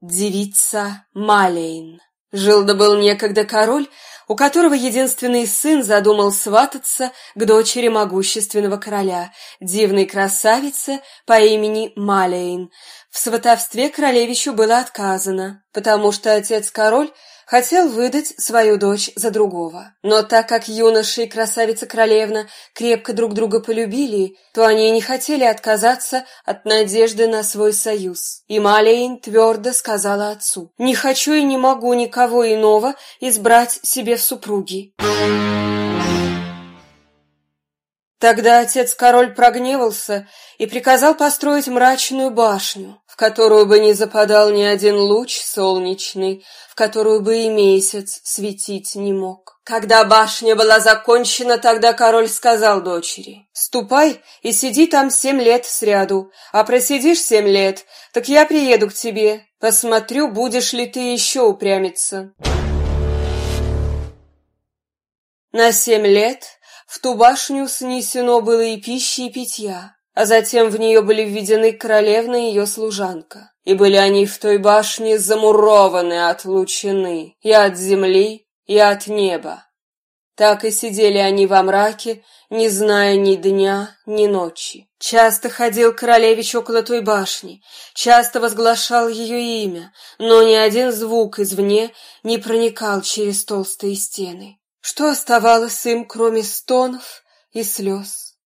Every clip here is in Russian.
Девица Малейн. Жил да был некогда король, у которого единственный сын задумал свататься к дочери могущественного короля, дивной красавице по имени Малейн. В сватовстве королевичу было отказано, потому что отец-король хотел выдать свою дочь за другого. Но так как юноша и красавица-королевна крепко друг друга полюбили, то они не хотели отказаться от надежды на свой союз. И Малейн твердо сказала отцу, «Не хочу и не могу никого иного избрать себе в супруги». Тогда отец-король прогневался и приказал построить мрачную башню, в которую бы не западал ни один луч солнечный, в которую бы и месяц светить не мог. Когда башня была закончена, тогда король сказал дочери, «Ступай и сиди там семь лет сряду, а просидишь семь лет, так я приеду к тебе, посмотрю, будешь ли ты еще упрямиться». На семь лет в ту башню снесено было и пищи, и питья, а затем в нее были введены королевна и ее служанка. И были они в той башне замурованы, отлучены и от земли, и от неба. Так и сидели они во мраке, не зная ни дня, ни ночи. Часто ходил королевич около той башни, часто возглашал ее имя, но ни один звук извне не проникал через толстые стены. Что оставалось им, кроме стонов и слез?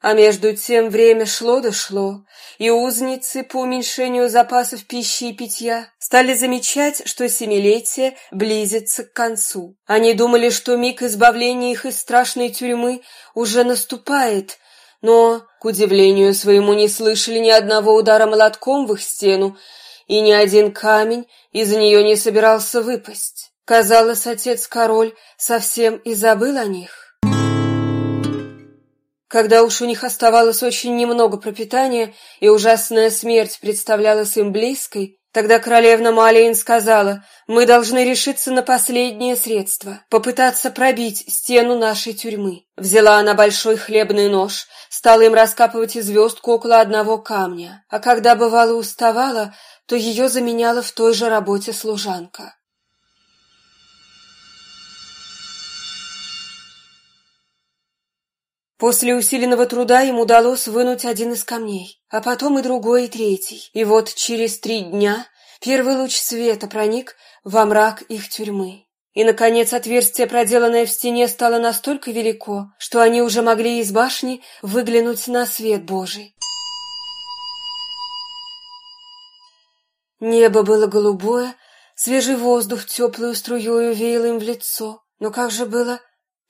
А между тем время шло да шло, и узницы по уменьшению запасов пищи и питья стали замечать, что семилетие близится к концу. Они думали, что миг избавления их из страшной тюрьмы уже наступает, но, к удивлению своему, не слышали ни одного удара молотком в их стену, и ни один камень из нее не собирался выпасть. Казалось, отец-король совсем и забыл о них. Когда уж у них оставалось очень немного пропитания, и ужасная смерть представлялась им близкой, тогда королевна Малиин сказала, «Мы должны решиться на последнее средство, попытаться пробить стену нашей тюрьмы». Взяла она большой хлебный нож, стала им раскапывать звездку около одного камня, а когда бывало уставала, то ее заменяла в той же работе служанка. После усиленного труда им удалось вынуть один из камней, а потом и другой, и третий. И вот через три дня первый луч света проник во мрак их тюрьмы. И, наконец, отверстие, проделанное в стене, стало настолько велико, что они уже могли из башни выглянуть на свет Божий. Небо было голубое, свежий воздух теплую струею веял им в лицо, но как же было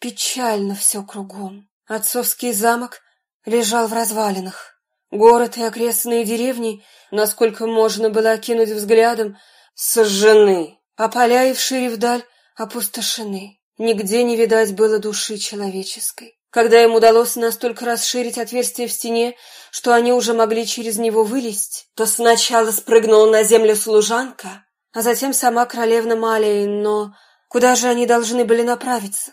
печально все кругом. Отцовский замок лежал в развалинах. Город и окрестные деревни, насколько можно было окинуть взглядом, сожжены, а поля и вшире вдаль опустошены. Нигде не видать было души человеческой. Когда им удалось настолько расширить отверстие в стене, что они уже могли через него вылезть, то сначала спрыгнула на землю служанка, а затем сама королевна Малия, но куда же они должны были направиться?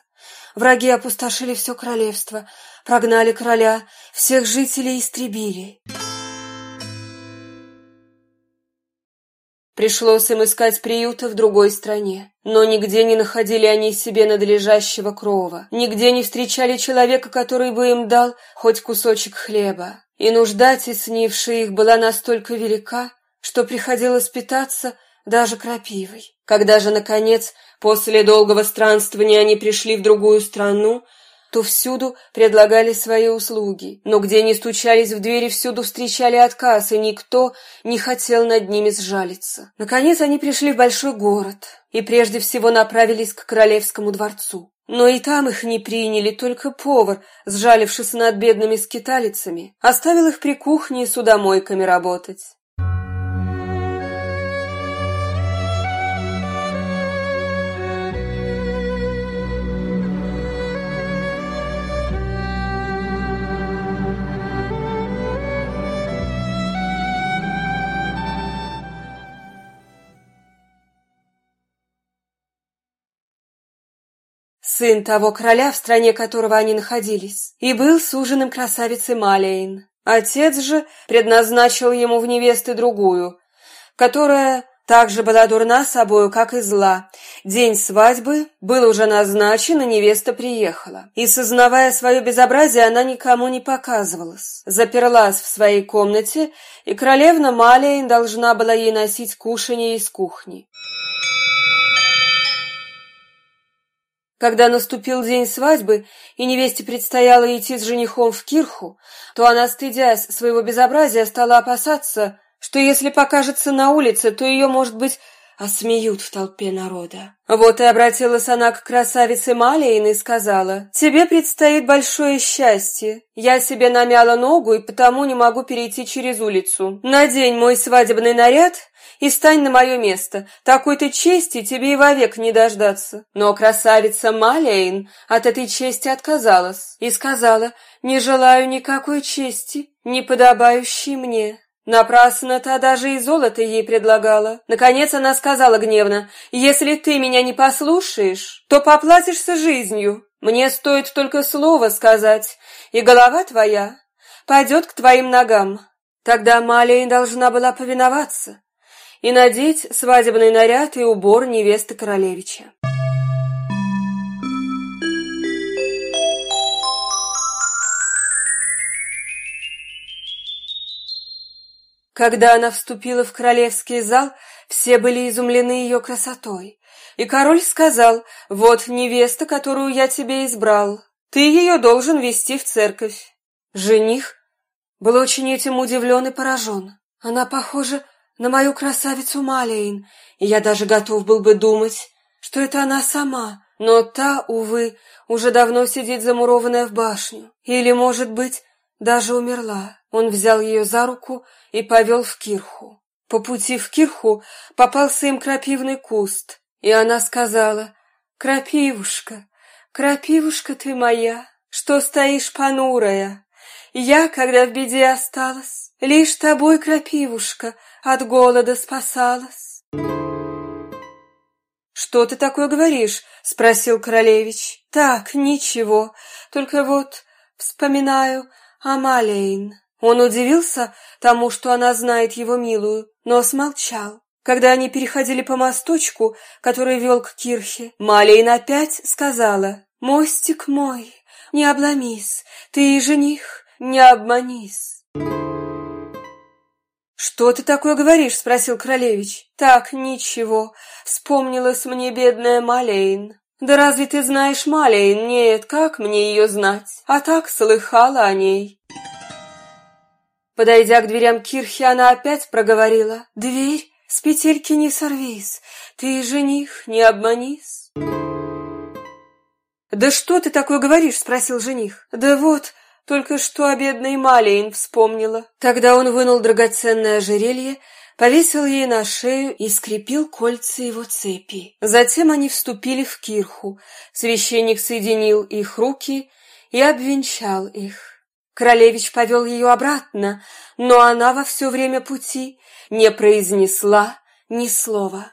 Враги опустошили все королевство, прогнали короля, всех жителей истребили. Пришлось им искать приюта в другой стране, но нигде не находили они себе надлежащего крова, нигде не встречали человека, который бы им дал хоть кусочек хлеба. И нужда, теснившая их, была настолько велика, что приходилось питаться даже крапивой. Когда же, наконец, после долгого странствования они пришли в другую страну, то всюду предлагали свои услуги, но где не стучались в двери, всюду встречали отказ, и никто не хотел над ними сжалиться. Наконец они пришли в большой город и прежде всего направились к королевскому дворцу. Но и там их не приняли, только повар, сжалившись над бедными скиталицами, оставил их при кухне и судомойками работать. Сын того короля, в стране которого они находились, и был суженым красавицы Малейн. Отец же предназначил ему в невесты другую, которая также была дурна собою, как и зла. День свадьбы был уже назначен, и невеста приехала. И, сознавая свое безобразие, она никому не показывалась. Заперлась в своей комнате, и королевна Малия должна была ей носить кушанье из кухни. Когда наступил день свадьбы, и невесте предстояло идти с женихом в кирху, то она, стыдясь своего безобразия, стала опасаться, что если покажется на улице, то ее, может быть, осмеют в толпе народа. Вот и обратилась она к красавице Малиин и сказала, «Тебе предстоит большое счастье. Я себе намяла ногу и потому не могу перейти через улицу. Надень мой свадебный наряд и стань на мое место. Такой-то чести тебе и вовек не дождаться». Но красавица Малиин от этой чести отказалась и сказала, «Не желаю никакой чести, не подобающей мне». Напрасно та даже и золото ей предлагала. Наконец она сказала гневно, «Если ты меня не послушаешь, то поплатишься жизнью. Мне стоит только слово сказать, и голова твоя пойдет к твоим ногам». Тогда Малия должна была повиноваться и надеть свадебный наряд и убор невесты королевича. Когда она вступила в королевский зал, все были изумлены ее красотой. И король сказал, «Вот невеста, которую я тебе избрал. Ты ее должен вести в церковь». Жених был очень этим удивлен и поражен. Она похожа на мою красавицу Малейн, и я даже готов был бы думать, что это она сама, но та, увы, уже давно сидит замурованная в башню. Или, может быть, даже умерла. Он взял ее за руку и повел в кирху. По пути в кирху попался им крапивный куст, и она сказала, «Крапивушка, крапивушка ты моя, что стоишь понурая? Я, когда в беде осталась, лишь тобой, крапивушка, от голода спасалась». «Что ты такое говоришь?» — спросил королевич. «Так, ничего, только вот вспоминаю Амалейн». Он удивился тому, что она знает его милую, но смолчал. Когда они переходили по мосточку, который вел к кирхе, Малейн опять сказала, «Мостик мой, не обломись, ты и жених, не обманись». «Что ты такое говоришь?» — спросил королевич. «Так, ничего. Вспомнилась мне бедная Малейн». «Да разве ты знаешь Малейн? Нет, как мне ее знать? А так слыхала о ней». Подойдя к дверям кирхи, она опять проговорила. «Дверь, с петельки не сорвись, ты, жених, не обманись». «Да что ты такое говоришь?» — спросил жених. «Да вот, только что о бедной Малейн вспомнила». Тогда он вынул драгоценное ожерелье, повесил ей на шею и скрепил кольца его цепи. Затем они вступили в кирху. Священник соединил их руки и обвенчал их. Королевич повел ее обратно, но она во все время пути не произнесла ни слова.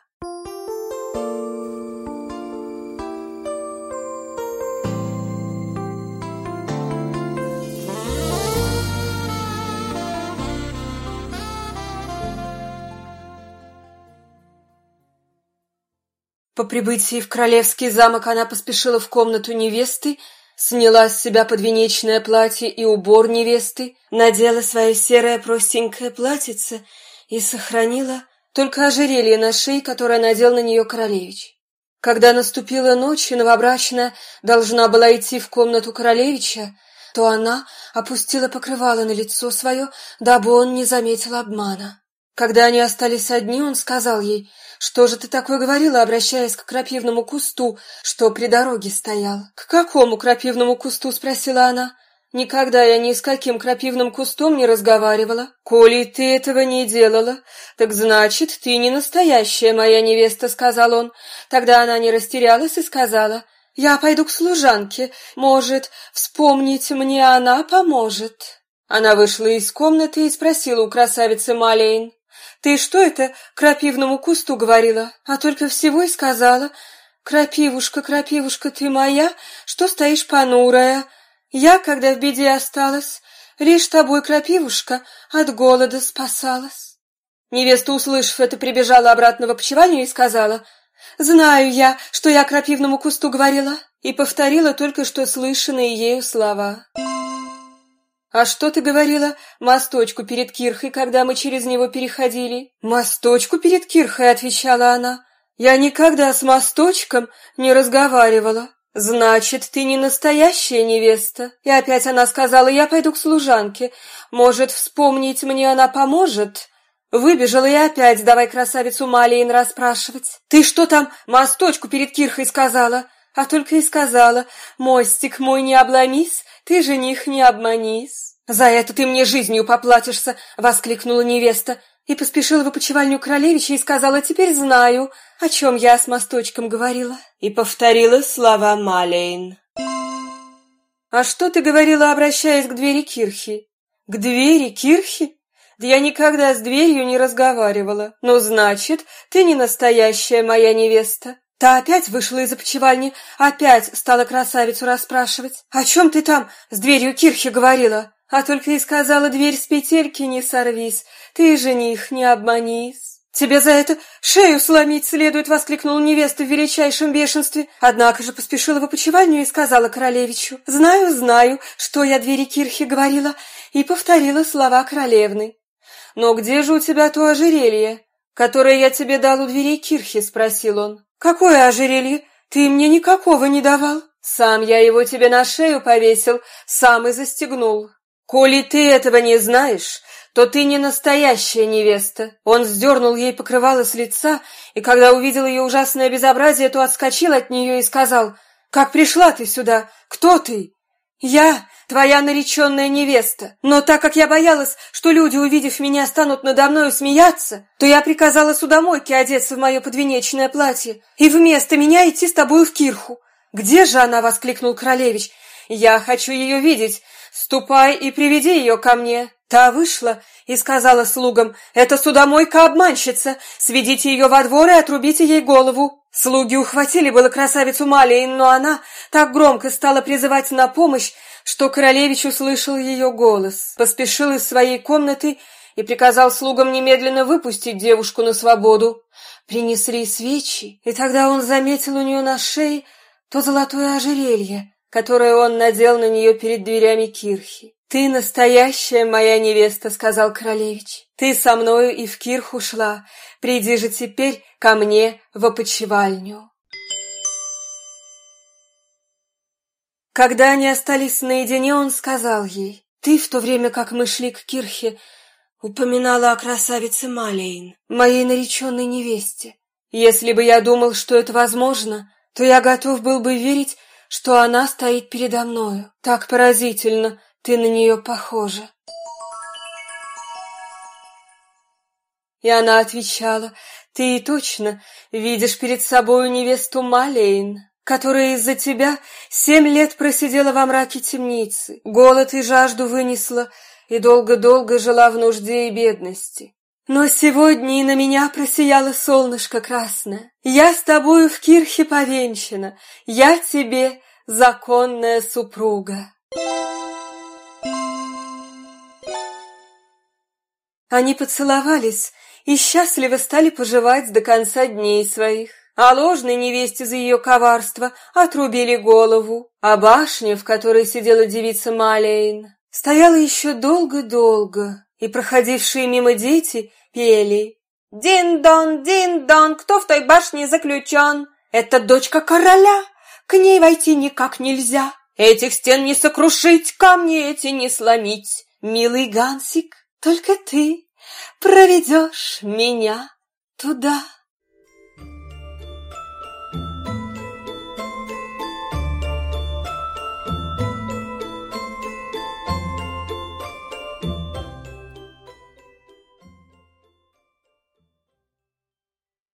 По прибытии в королевский замок она поспешила в комнату невесты сняла с себя подвенечное платье и убор невесты, надела свое серое простенькое платьице и сохранила только ожерелье на шее, которое надел на нее королевич. Когда наступила ночь, и новобрачная должна была идти в комнату королевича, то она опустила покрывало на лицо свое, дабы он не заметил обмана. Когда они остались одни, он сказал ей, «Что же ты такое говорила, обращаясь к крапивному кусту, что при дороге стоял?» «К какому крапивному кусту?» — спросила она. «Никогда я ни с каким крапивным кустом не разговаривала. Коли ты этого не делала, так значит, ты не настоящая моя невеста», — сказал он. Тогда она не растерялась и сказала, «Я пойду к служанке. Может, вспомнить мне она поможет». Она вышла из комнаты и спросила у красавицы Малейн, ты что это крапивному кусту говорила, а только всего и сказала? Крапивушка, крапивушка, ты моя, что стоишь понурая? Я, когда в беде осталась, лишь тобой, крапивушка, от голода спасалась. Невеста, услышав это, прибежала обратно в опочиванию и сказала, «Знаю я, что я крапивному кусту говорила», и повторила только что слышанные ею слова. «А что ты говорила? Мосточку перед Кирхой, когда мы через него переходили?» «Мосточку перед Кирхой», — отвечала она. «Я никогда с мосточком не разговаривала». «Значит, ты не настоящая невеста?» И опять она сказала, «Я пойду к служанке. Может, вспомнить мне она поможет?» Выбежала и опять давай красавицу Малиин расспрашивать. «Ты что там мосточку перед Кирхой сказала?» А только и сказала, «Мостик мой не обломись, ты жених не обманись». «За это ты мне жизнью поплатишься!» — воскликнула невеста и поспешила в опочивальню королевича и сказала, «Теперь знаю, о чем я с мосточком говорила». И повторила слова Малейн. «А что ты говорила, обращаясь к двери Кирхи?» «К двери Кирхи? Да я никогда с дверью не разговаривала. Ну, значит, ты не настоящая моя невеста». Та опять вышла из опочивальни, опять стала красавицу расспрашивать. «О чем ты там с дверью Кирхи говорила?» А только и сказала, дверь с петельки не сорвись, ты, жених, не обманись. «Тебе за это шею сломить следует!» — воскликнула невеста в величайшем бешенстве. Однако же поспешила в опочивальню и сказала королевичу. «Знаю, знаю, что я двери Кирхи говорила!» И повторила слова королевны. «Но где же у тебя то ожерелье, которое я тебе дал у дверей Кирхи?» — спросил он. «Какое ожерелье? Ты мне никакого не давал!» «Сам я его тебе на шею повесил, сам и застегнул. «Коли ты этого не знаешь, то ты не настоящая невеста». Он сдернул ей покрывало с лица, и когда увидел ее ужасное безобразие, то отскочил от нее и сказал, «Как пришла ты сюда? Кто ты?» «Я твоя нареченная невеста, но так как я боялась, что люди, увидев меня, станут надо мною смеяться, то я приказала судомойке одеться в мое подвенечное платье и вместо меня идти с тобою в кирху». «Где же она?» — воскликнул королевич. «Я хочу ее видеть, «Ступай и приведи ее ко мне». Та вышла и сказала слугам, «Это судомойка-обманщица, сведите ее во двор и отрубите ей голову». Слуги ухватили было красавицу Малиин, но она так громко стала призывать на помощь, что королевич услышал ее голос, поспешил из своей комнаты и приказал слугам немедленно выпустить девушку на свободу. Принесли свечи, и тогда он заметил у нее на шее то золотое ожерелье, которое он надел на нее перед дверями кирхи. «Ты настоящая моя невеста», — сказал королевич. «Ты со мною и в кирху шла. Приди же теперь ко мне в опочивальню». Когда они остались наедине, он сказал ей, «Ты в то время, как мы шли к кирхе, упоминала о красавице Малейн, моей нареченной невесте. Если бы я думал, что это возможно, то я готов был бы верить, что она стоит передо мною. Так поразительно, ты на нее похожа. И она отвечала, ты и точно видишь перед собою невесту Малейн, которая из-за тебя семь лет просидела во мраке темницы, голод и жажду вынесла и долго-долго жила в нужде и бедности. Но сегодня и на меня просияло солнышко красное. Я с тобою в кирхе повенчана, я тебе законная супруга. Они поцеловались и счастливо стали поживать до конца дней своих. А ложной невесте за ее коварство отрубили голову, а башня, в которой сидела девица Малейн, стояла еще долго-долго, и проходившие мимо дети пели «Дин-дон, дин-дон, кто в той башне заключен? Это дочка короля, к ней войти никак нельзя. Этих стен не сокрушить, камни эти не сломить. Милый Гансик, только ты проведешь меня туда».